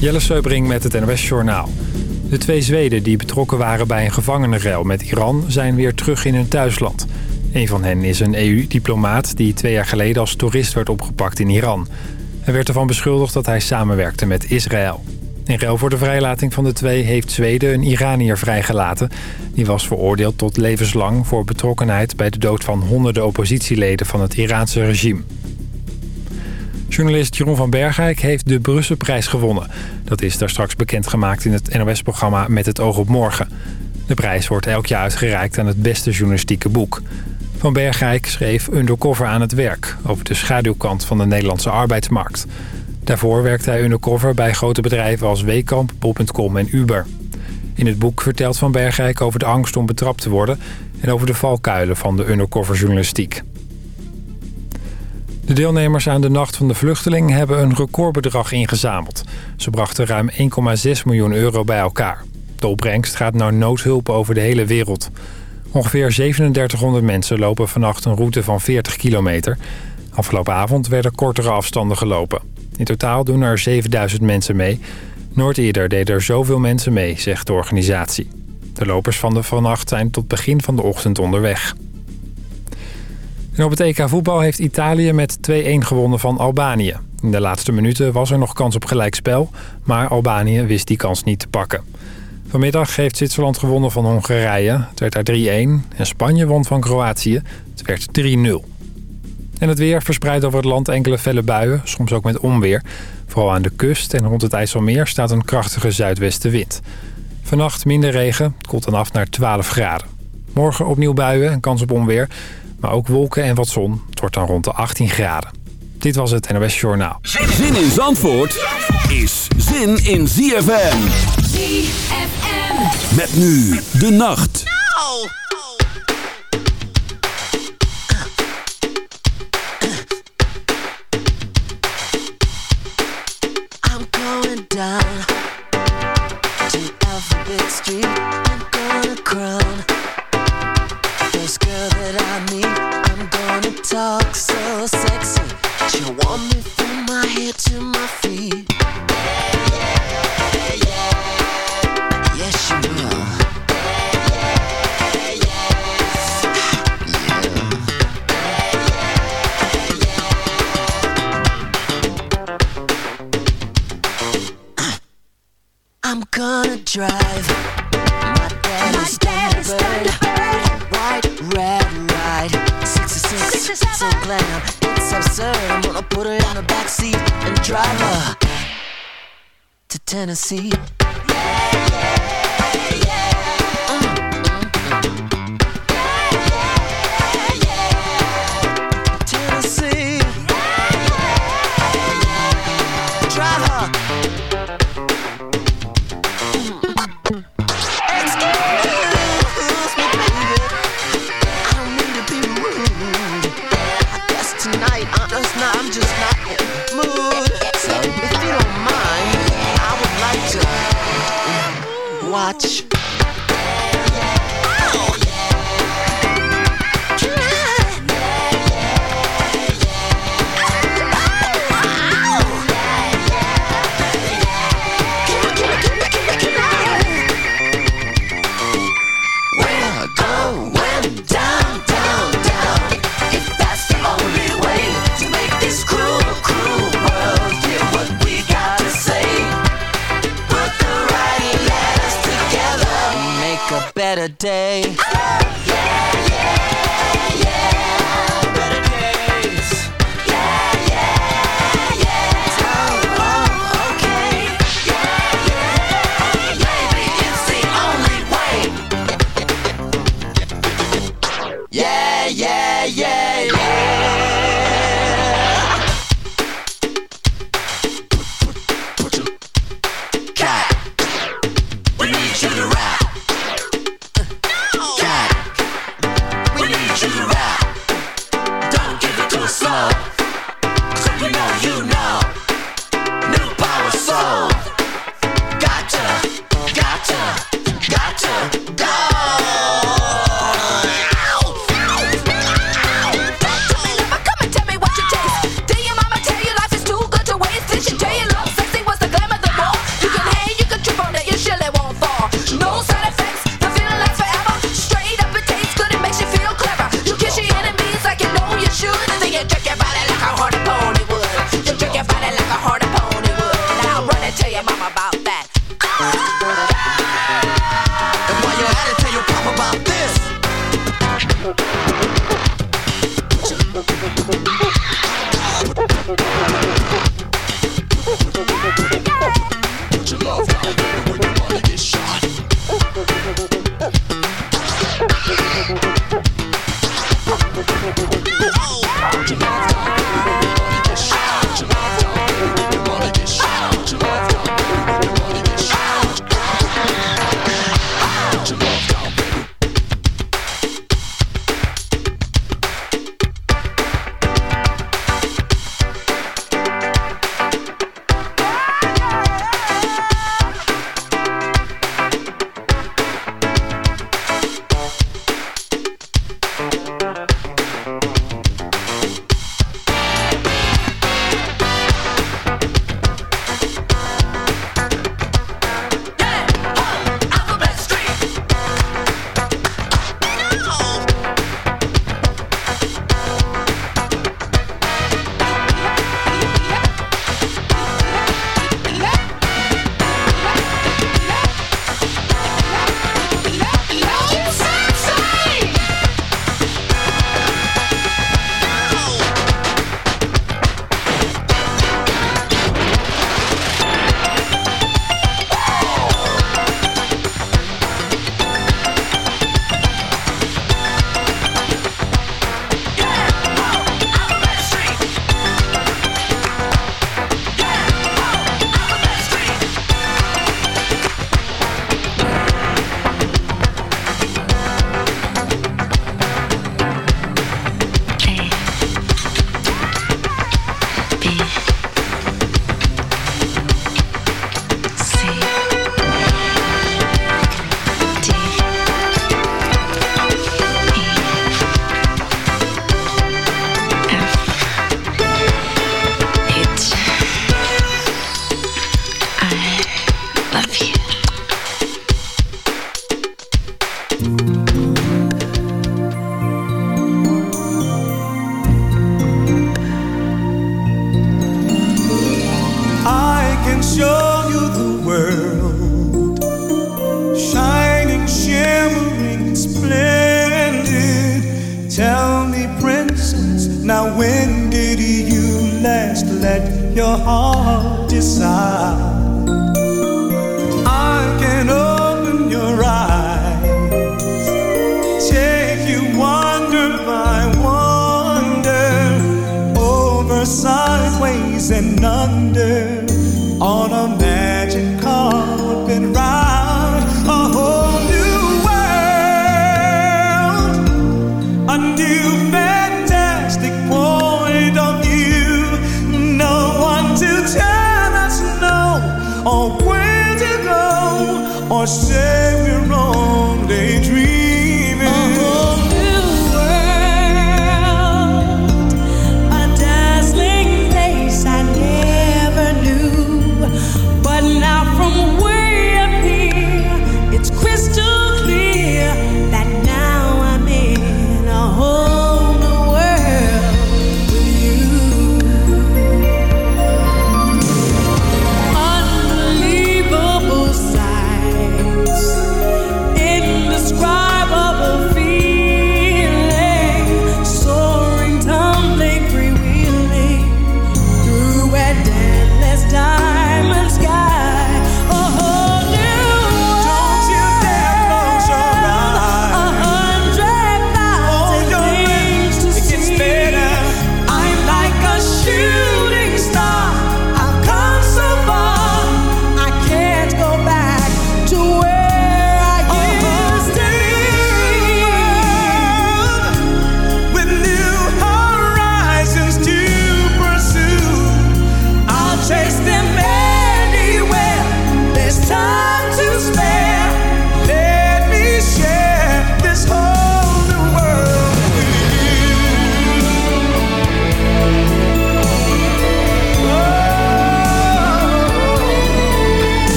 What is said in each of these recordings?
Jelle Seubring met het NOS Journaal. De twee Zweden die betrokken waren bij een gevangenenruil met Iran... zijn weer terug in hun thuisland. Een van hen is een EU-diplomaat die twee jaar geleden als toerist werd opgepakt in Iran. Hij werd ervan beschuldigd dat hij samenwerkte met Israël. In ruil voor de vrijlating van de twee heeft Zweden een Iranier vrijgelaten. Die was veroordeeld tot levenslang voor betrokkenheid bij de dood van honderden oppositieleden van het Iraanse regime. Journalist Jeroen van Bergijk heeft de Brusselprijs gewonnen. Dat is daar straks bekendgemaakt in het NOS-programma Met het oog op morgen. De prijs wordt elk jaar uitgereikt aan het beste journalistieke boek. Van Bergijk schreef Undercover aan het werk... over de schaduwkant van de Nederlandse arbeidsmarkt. Daarvoor werkte hij undercover bij grote bedrijven als Weekamp, Bol.com en Uber. In het boek vertelt Van Bergijk over de angst om betrapt te worden... en over de valkuilen van de undercover journalistiek. De deelnemers aan de Nacht van de Vluchteling hebben een recordbedrag ingezameld. Ze brachten ruim 1,6 miljoen euro bij elkaar. De opbrengst gaat naar noodhulp over de hele wereld. Ongeveer 3700 mensen lopen vannacht een route van 40 kilometer. Afgelopen avond werden kortere afstanden gelopen. In totaal doen er 7000 mensen mee. Nooit eerder deden er zoveel mensen mee, zegt de organisatie. De lopers van de vannacht zijn tot begin van de ochtend onderweg. En op het EK voetbal heeft Italië met 2-1 gewonnen van Albanië. In de laatste minuten was er nog kans op gelijkspel, maar Albanië wist die kans niet te pakken. Vanmiddag heeft Zwitserland gewonnen van Hongarije. Het werd daar 3-1 en Spanje won van Kroatië. Het werd 3-0. En het weer verspreidt over het land enkele felle buien, soms ook met onweer. Vooral aan de kust en rond het IJsselmeer staat een krachtige zuidwestenwind. Vannacht minder regen, het koelt dan af naar 12 graden. Morgen opnieuw buien en kans op onweer. Maar ook wolken en wat zon. Het wordt dan rond de 18 graden. Dit was het NOS Journaal. Zin in Zandvoort is zin in ZFM. ZFM. Met nu de nacht. I'm Tennessee.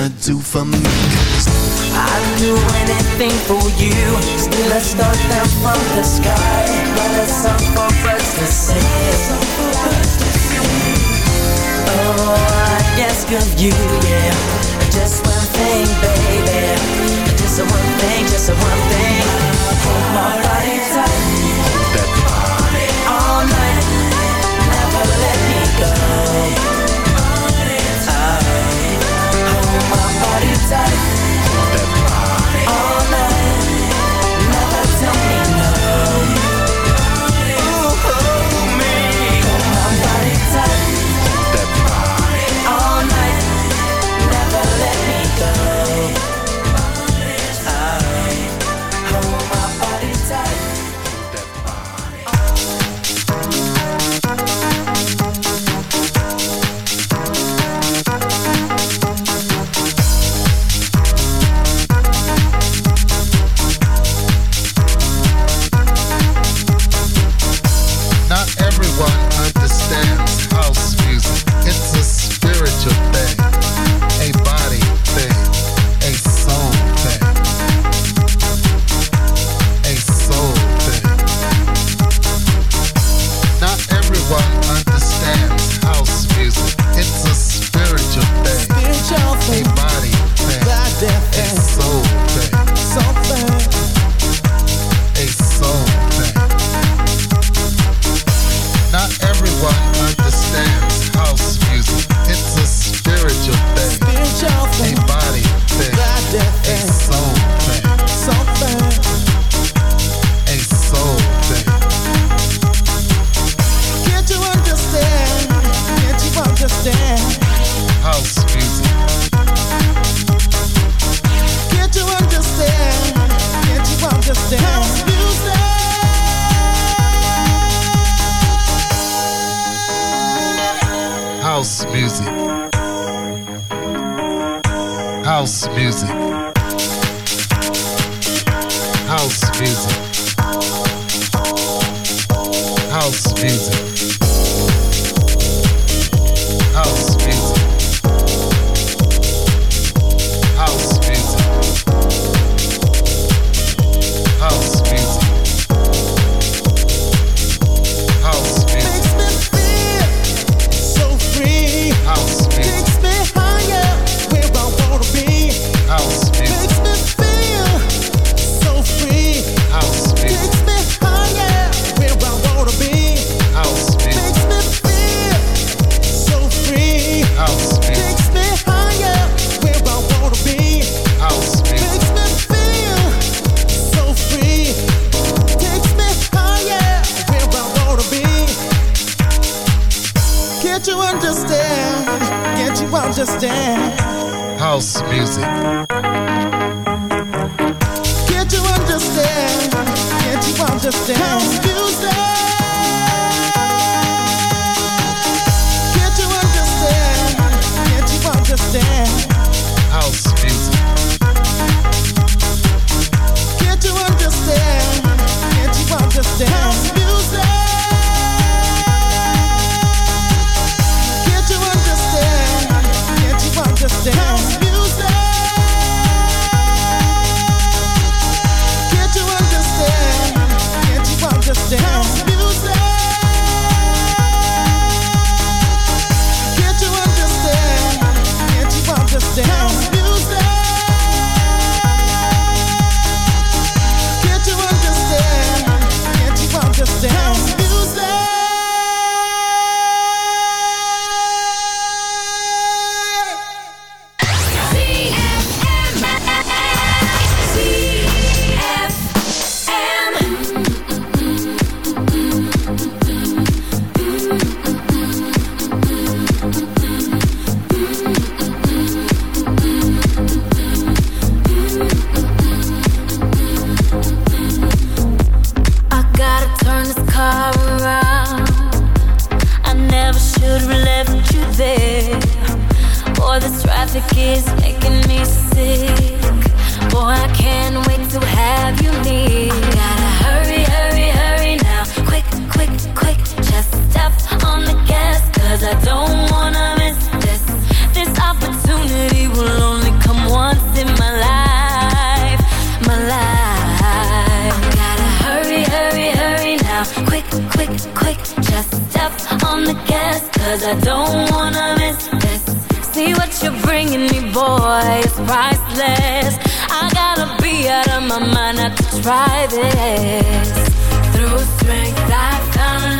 gonna do for me? I'd do anything for you. Still I start down from the sky. But a song for us to sing. Oh, I ask of you, yeah. Just one thing, baby. Just one thing, just one thing. Hold my body tight. side. this. I gotta be out of my mind not to try this. Through strength, I found.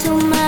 to my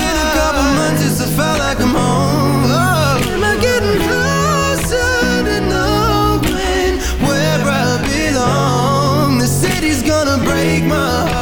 My heart.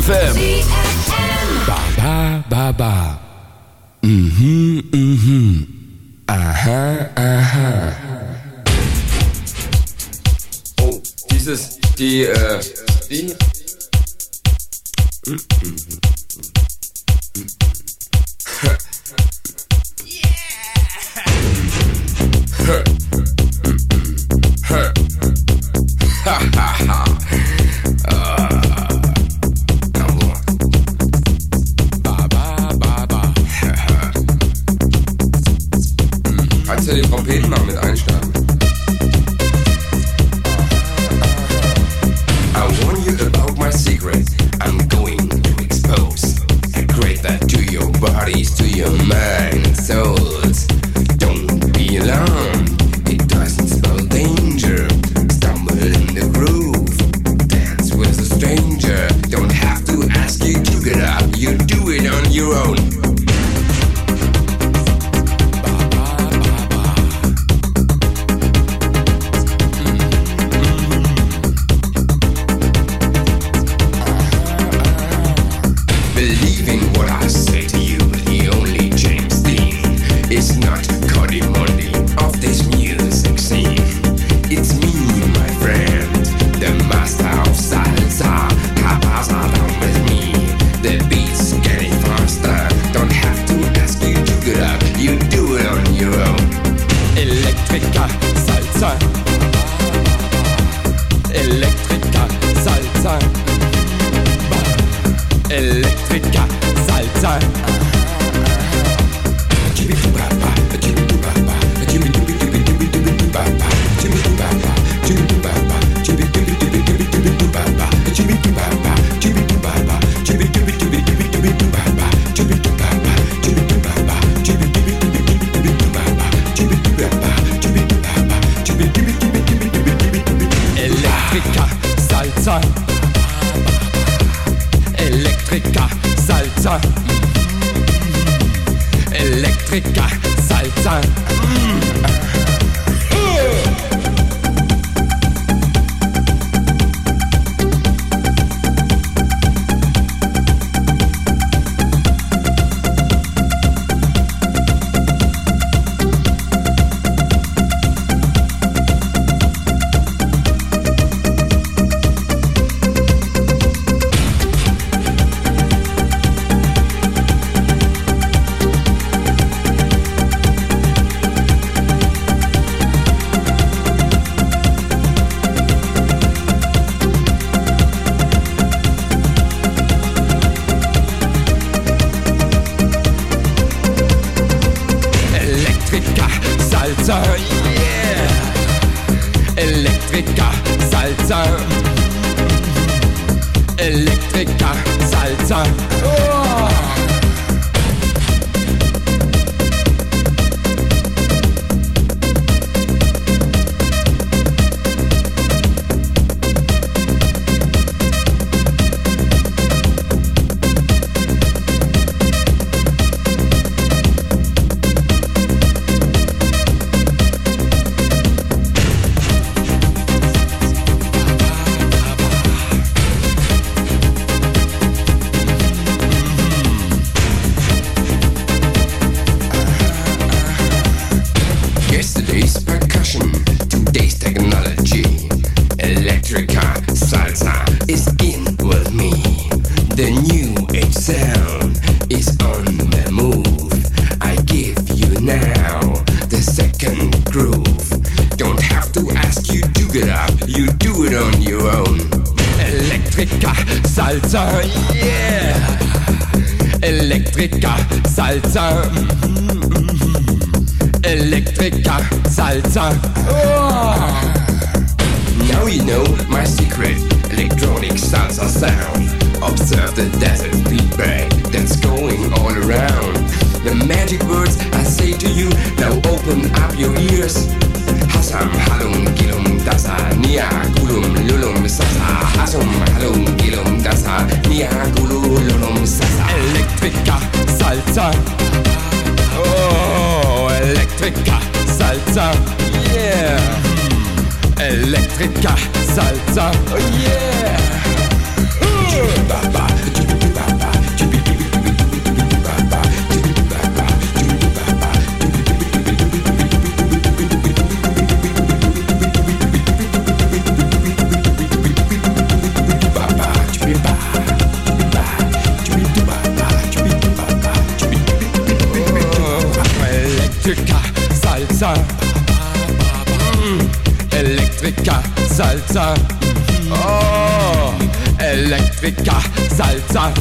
ZFM. Elektrika, salza, yeah. Elektrika, Salzer. Elektrika, Salzer. yeah. Zwicker, Salzer.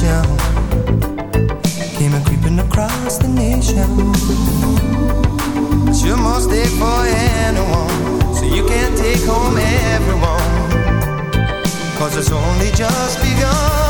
nation. Came a creeping across the nation. It's your most day for anyone So you can't take home everyone. Cause it's only just begun.